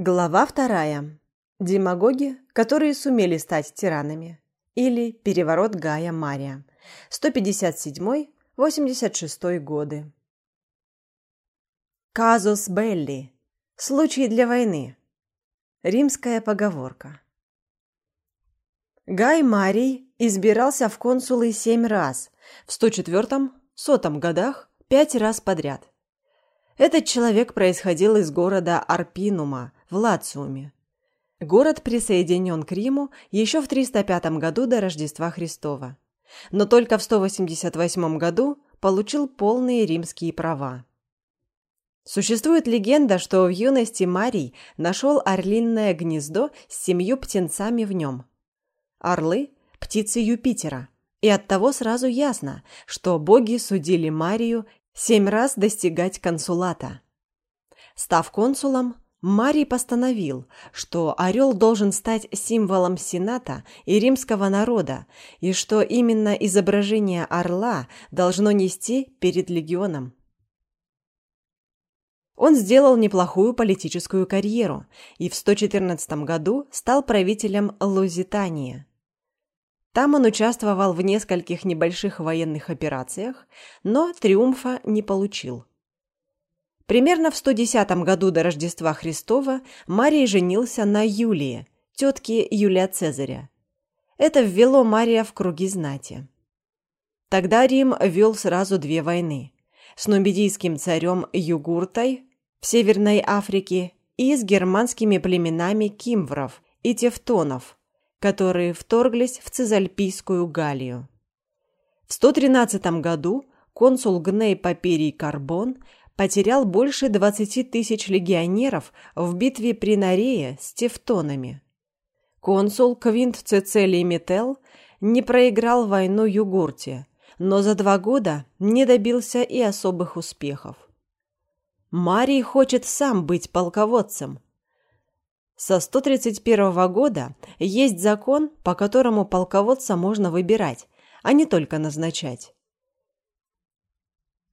Глава вторая. Демагоги, которые сумели стать тиранами. Или переворот Гая Мария. 157-86 годы. Казус Белли. Случай для войны. Римская поговорка. Гай Марий избирался в консулы семь раз, в 104-100 годах пять раз подряд. Этот человек происходил из города Арпинума в Лациуме. Город присоединен к Риму еще в 305 году до Рождества Христова, но только в 188 году получил полные римские права. Существует легенда, что в юности Марий нашел орлиное гнездо с семью птенцами в нем. Орлы – птицы Юпитера, и оттого сразу ясно, что боги судили Марию семь раз достигать консулата. Став консулом, Марий постановил, что орел должен стать символом Сената и римского народа, и что именно изображение орла должно нести перед легионом. Он сделал неплохую политическую карьеру и в 114 году стал правителем Лузитании. Там он участвовал в нескольких небольших военных операциях, но триумфа не получил. Примерно в 110 году до Рождества Христова Марий женился на Юлии, тетке Юлия Цезаря. Это ввело Мария в круги знати. Тогда Рим вел сразу две войны – с нумидийским царем Югуртой в Северной Африке и с германскими племенами кимвров и тевтонов – которые вторглись в Цезальпийскую Галлию. В 113 году консул Гней Паперий Карбон потерял больше 20 тысяч легионеров в битве при Нарее с тевтонами. Консул Квинт Цецелий Метел не проиграл войну Югурте, но за два года не добился и особых успехов. Марий хочет сам быть полководцем – со 131 года есть закон, по которому полководца можно выбирать, а не только назначать.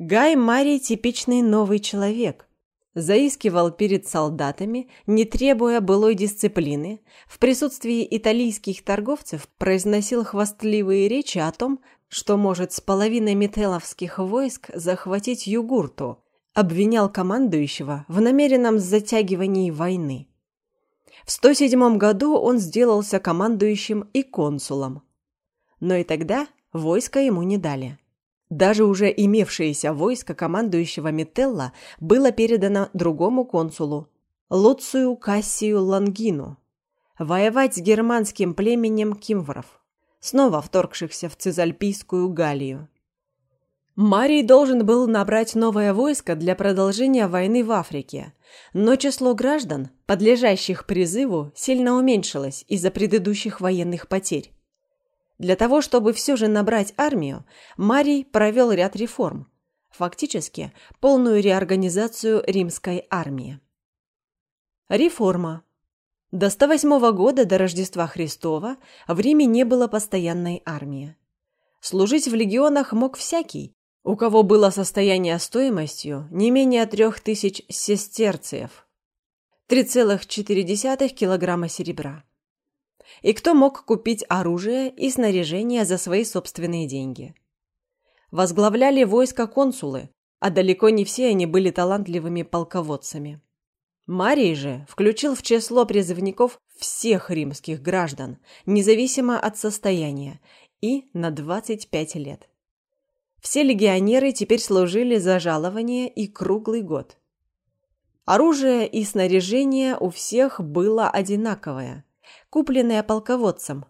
Гай Марий – типичный новый человек. Заискивал перед солдатами, не требуя былой дисциплины, в присутствии итальянских торговцев произносил хвастливые речи о том, что может с половиной метеловских войск захватить Югурту, обвинял командующего в намеренном затягивании войны. В 107 году он сделался командующим и консулом. Но и тогда войско ему не дали. Даже уже имевшееся войско командующего Метелла было передано другому консулу, Луцию Кассию Лангину, воевать с германским племенем кимвров, снова вторгшихся в Цезальпийскую Галлию. Марий должен был набрать новое войско для продолжения войны в Африке, но число граждан, подлежащих призыву, сильно уменьшилось из-за предыдущих военных потерь. Для того, чтобы все же набрать армию, Марий провел ряд реформ, фактически полную реорганизацию римской армии. Реформа. До 108 года до Рождества Христова в Риме не было постоянной армии. Служить в легионах мог всякий, у кого было состояние стоимостью не менее трех тысяч сестерциев, 3,4 килограмма серебра. И кто мог купить оружие и снаряжение за свои собственные деньги. Возглавляли войско консулы, а далеко не все они были талантливыми полководцами. Марий же включил в число призывников всех римских граждан, независимо от состояния, и на 25 лет. Все легионеры теперь служили за жалование и круглый год. Оружие и снаряжение у всех было одинаковое, купленное полководцем.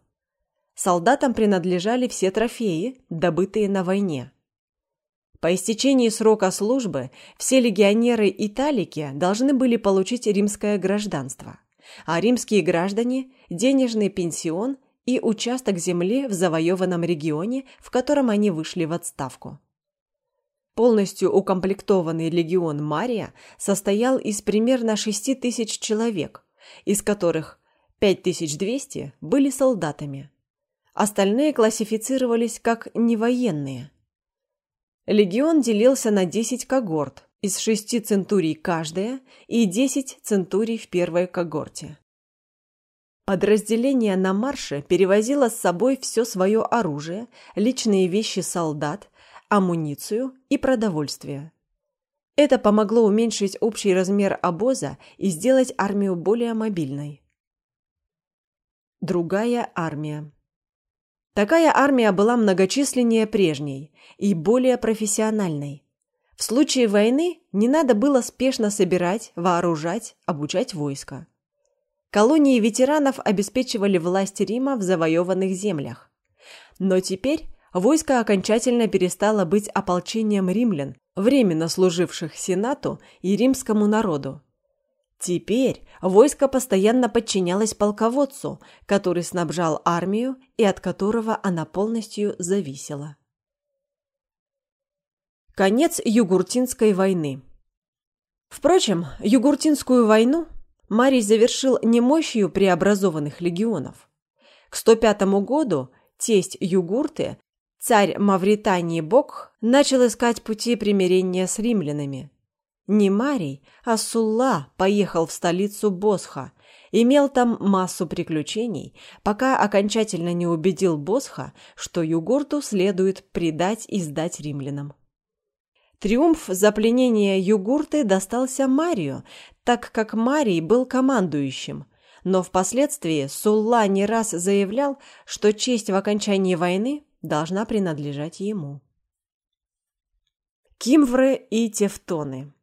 Солдатам принадлежали все трофеи, добытые на войне. По истечении срока службы все легионеры Италики должны были получить римское гражданство, а римские граждане – денежный пенсион и участок земли в завоеванном регионе, в котором они вышли в отставку. Полностью укомплектованный легион Мария состоял из примерно 6 тысяч человек, из которых 5200 были солдатами. Остальные классифицировались как невоенные. Легион делился на 10 когорт из шести центурий каждая и десять центурий в первой когорте. Подразделение на марше перевозило с собой все свое оружие, личные вещи солдат, амуницию и продовольствие. Это помогло уменьшить общий размер обоза и сделать армию более мобильной. Другая армия. Такая армия была многочисленнее прежней и более профессиональной. В случае войны не надо было спешно собирать, вооружать, обучать войска. Колонии ветеранов обеспечивали власть Рима в завоеванных землях. Но теперь войско окончательно перестало быть ополчением римлян, временно служивших Сенату и римскому народу. Теперь войско постоянно подчинялось полководцу, который снабжал армию и от которого она полностью зависела. Конец Югуртинской войны Впрочем, Югуртинскую войну Марий завершил не мощью преобразованных легионов. К 105 году тесть Югурты, царь Мавритании Бог, начал искать пути примирения с римлянами. Не Марий, а Сулла поехал в столицу Босха, имел там массу приключений, пока окончательно не убедил Босха, что Югурту следует предать и сдать римлянам. Триумф за пленение Югурты достался Марию, так как Марий был командующим, но впоследствии Сулла не раз заявлял, что честь в окончании войны должна принадлежать ему. Кимвры и Тевтоны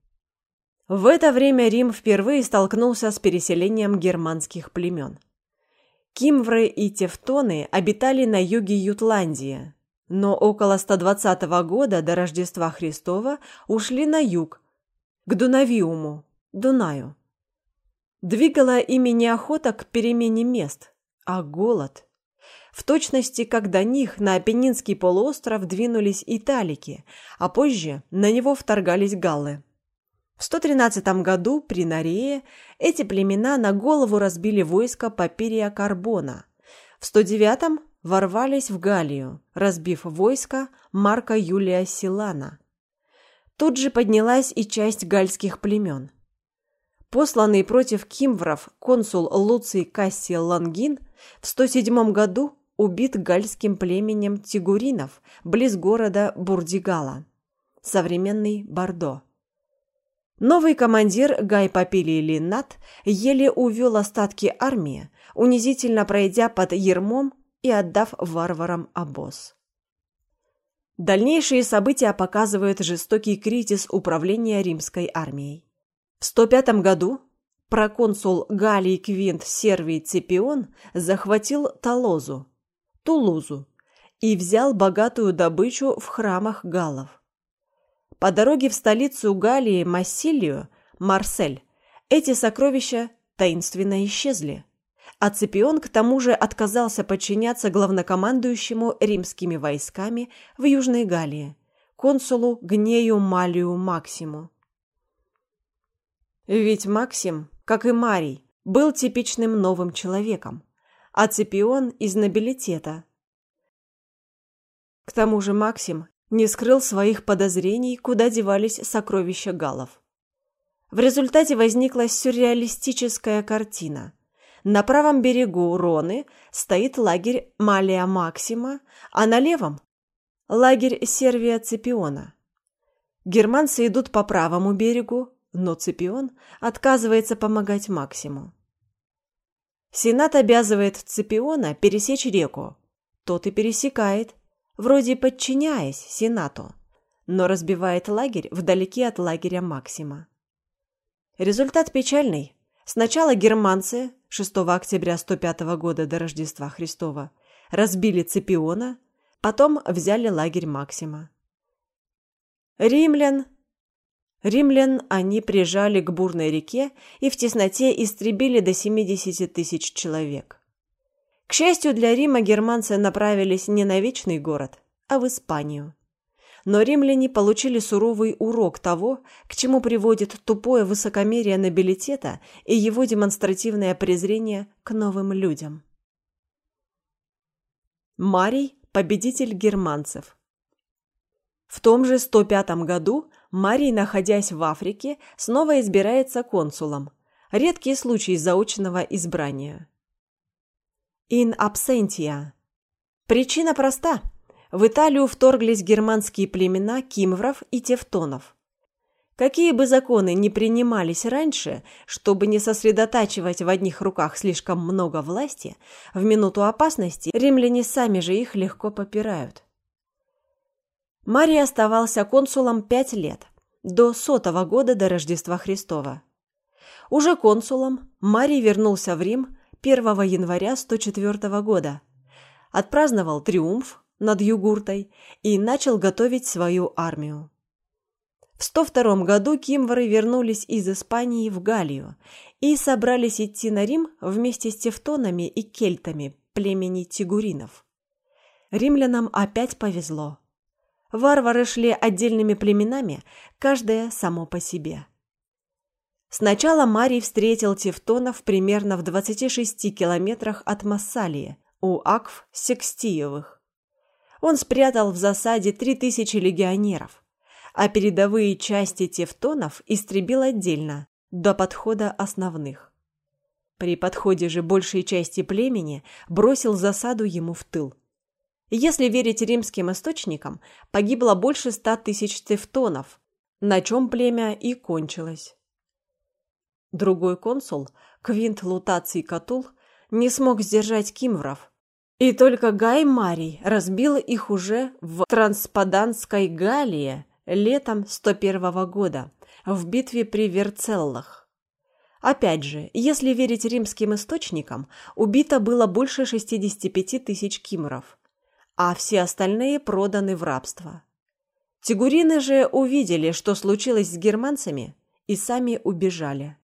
В это время Рим впервые столкнулся с переселением германских племен. Кимвры и Тевтоны обитали на юге Ютландии, но около 120 года до Рождества Христова ушли на юг, к Дунавиуму, Дунаю. Двигала ими не охота к перемене мест, а голод. В точности, как до них на Апеннинский полуостров двинулись италики, а позже на него вторгались галлы. В 113 году при Нарее эти племена на голову разбили войско Папирия Карбона. В 109 ворвались в Галлию, разбив войско Марка Юлия Силана. Тут же поднялась и часть гальских племен. Посланный против кимвров консул Луций Кассий Лангин в 107 году убит гальским племенем тигуринов близ города Бурдигала, современный Бордо. Новый командир Гай Папилий Линнат еле увел остатки армии, унизительно пройдя под Ермом и отдав варварам обоз. Дальнейшие события показывают жестокий кризис управления римской армией. В 105 году проконсул Галий Квинт Сервий Ципион захватил Толозу, Тулузу, и взял богатую добычу в храмах галлов. По дороге в столицу Галлии Массилию, Марсель, эти сокровища таинственно исчезли а Ципион к тому же отказался подчиняться главнокомандующему римскими войсками в Южной Галлии, консулу Гнею Малию Максиму. Ведь Максим, как и Марий, был типичным новым человеком, а Ципион из нобилитета. К тому же Максим не скрыл своих подозрений, куда девались сокровища галлов. В результате возникла сюрреалистическая картина – на правом берегу Роны стоит лагерь Малия Максима, а на левом – лагерь Сервия Ципиона. Германцы идут по правому берегу, но Ципион отказывается помогать Максиму. Сенат обязывает Ципиона пересечь реку. Тот и пересекает, вроде подчиняясь Сенату, но разбивает лагерь вдалеке от лагеря Максима. Результат печальный. Сначала германцы 6 октября 105 года до Рождества Христова разбили Цепиона, потом взяли лагерь Максима. Римлян Римлян они прижали к бурной реке и в тесноте истребили до 70 тысяч человек. К счастью для Рима, германцы направились не на вечный город, а в Испанию. Но римляне получили суровый урок того, к чему приводит тупое высокомерие нобилитета и его демонстративное презрение к новым людям. Марий – победитель германцев. В том же 105 году Марий, находясь в Африке, снова избирается консулом. Редкий случай заочного избрания. In absentia. Причина проста. В Италию вторглись германские племена кимвров и тевтонов. Какие бы законы ни принимались раньше, чтобы не сосредотачивать в одних руках слишком много власти, в минуту опасности римляне сами же их легко попирают. Марий оставался консулом пять лет, до сотого года до Рождества Христова. Уже консулом Марий вернулся в Рим 1 января 104 года, отпраздновал триумф над Югуртой и начал готовить свою армию. В 102 году кимвры вернулись из Испании в Галлию и собрались идти на Рим вместе с тевтонами и кельтами племени тигуринов. Римлянам опять повезло. Варвары шли отдельными племенами, каждое само по себе. Сначала Марий встретил тевтонов примерно в 26 километрах от Массалии, у Акв Секстиевых. Он спрятал в засаде 3000 легионеров – а передовые части тевтонов истребил отдельно, до подхода основных. При подходе же большей части племени бросил засаду ему в тыл. Если верить римским источникам, погибло больше ста тысяч тевтонов, на чем племя и кончилось. Другой консул, Квинт Лутаций Катул, не смог сдержать кимвров, и только Гай Марий разбил их уже в Транспаданской Галлии летом 101 года в битве при Верцеллах. Опять же, если верить римским источникам, убито было больше 65 тысяч кимров, а все остальные проданы в рабство. Тигурины же увидели, что случилось с германцами, и сами убежали.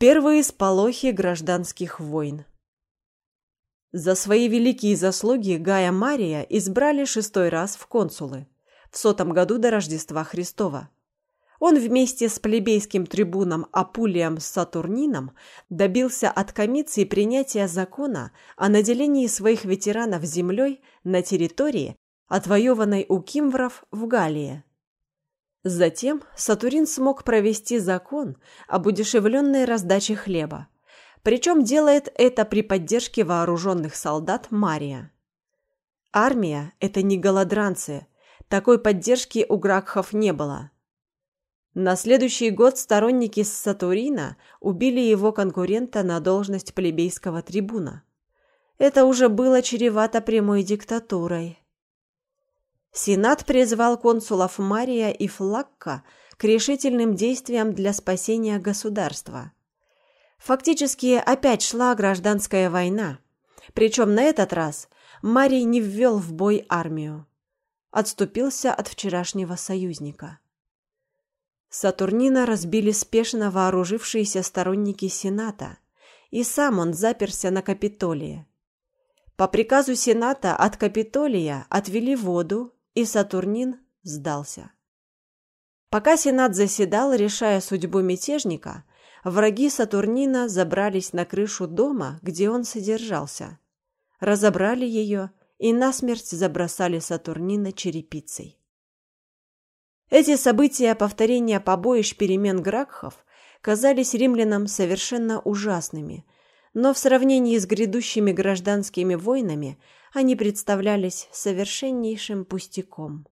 Первые сполохи гражданских войн за свои великие заслуги Гая Мария избрали шестой раз в консулы, в сотом году до Рождества Христова. Он вместе с плебейским трибуном Апулием Сатурнином добился от комиции принятия закона о наделении своих ветеранов землей на территории, отвоеванной у кимвров в Галлии. Затем Сатурин смог провести закон об удешевленной раздаче хлеба, причем делает это при поддержке вооруженных солдат Мария. Армия – это не голодранцы, такой поддержки у Гракхов не было. На следующий год сторонники Сатурина убили его конкурента на должность плебейского трибуна. Это уже было чревато прямой диктатурой. Сенат призвал консулов Мария и Флакка к решительным действиям для спасения государства – Фактически опять шла гражданская война. Причем на этот раз Марий не ввел в бой армию. Отступился от вчерашнего союзника. Сатурнина разбили спешно вооружившиеся сторонники Сената, и сам он заперся на Капитолии. По приказу Сената от Капитолия отвели воду, и Сатурнин сдался. Пока Сенат заседал, решая судьбу мятежника, враги Сатурнина забрались на крышу дома, где он содержался, разобрали ее и насмерть забросали Сатурнина черепицей. Эти события повторения побоищ перемен Гракхов казались римлянам совершенно ужасными, но в сравнении с грядущими гражданскими войнами они представлялись совершеннейшим пустяком.